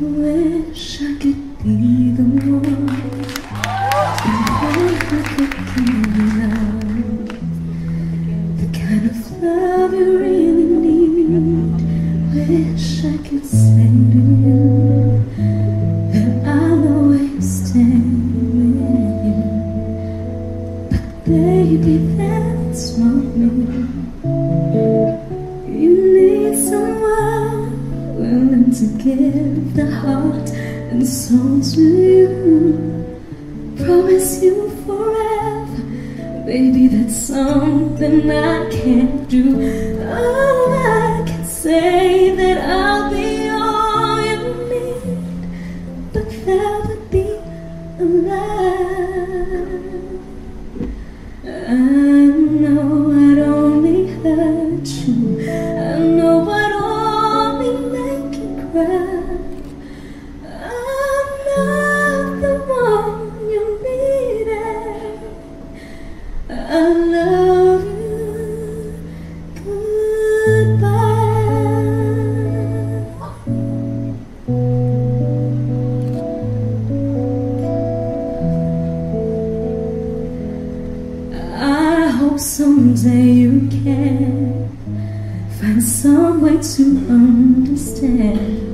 Wish I could be the one. the one who could give the heart and soul to you. Promise you forever, baby, that's something I can't do. Oh, I can say that I'll be all you need, but that would be a lie. Someday you can find some way to understand.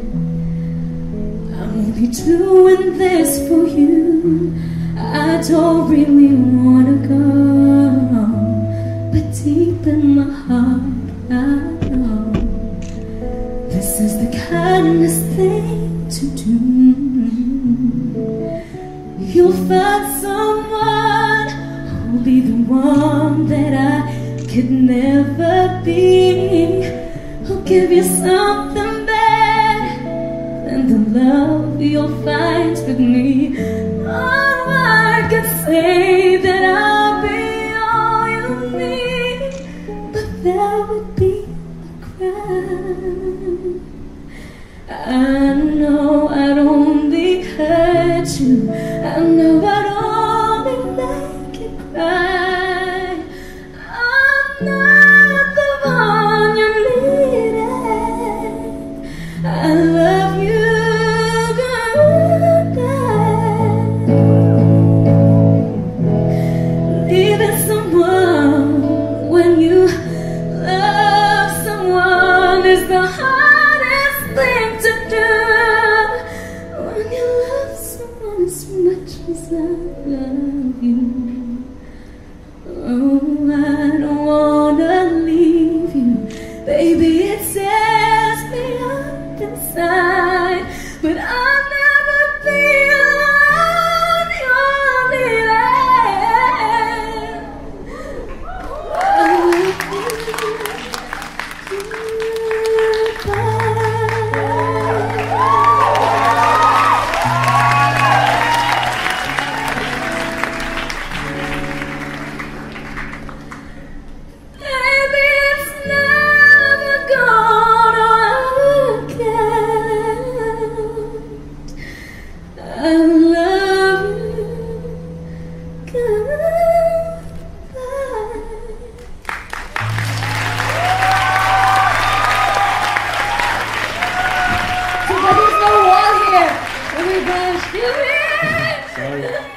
I'm only doing this for you. I don't really wanna go, but deep in my heart, I know this is the kindest thing to do. You'll find someone who'll be the one that I could never be. Who'll give you something better than the love you'll find with me. Oh, I could say that I'll be all you need, but that would be a crime. I know I'm But there's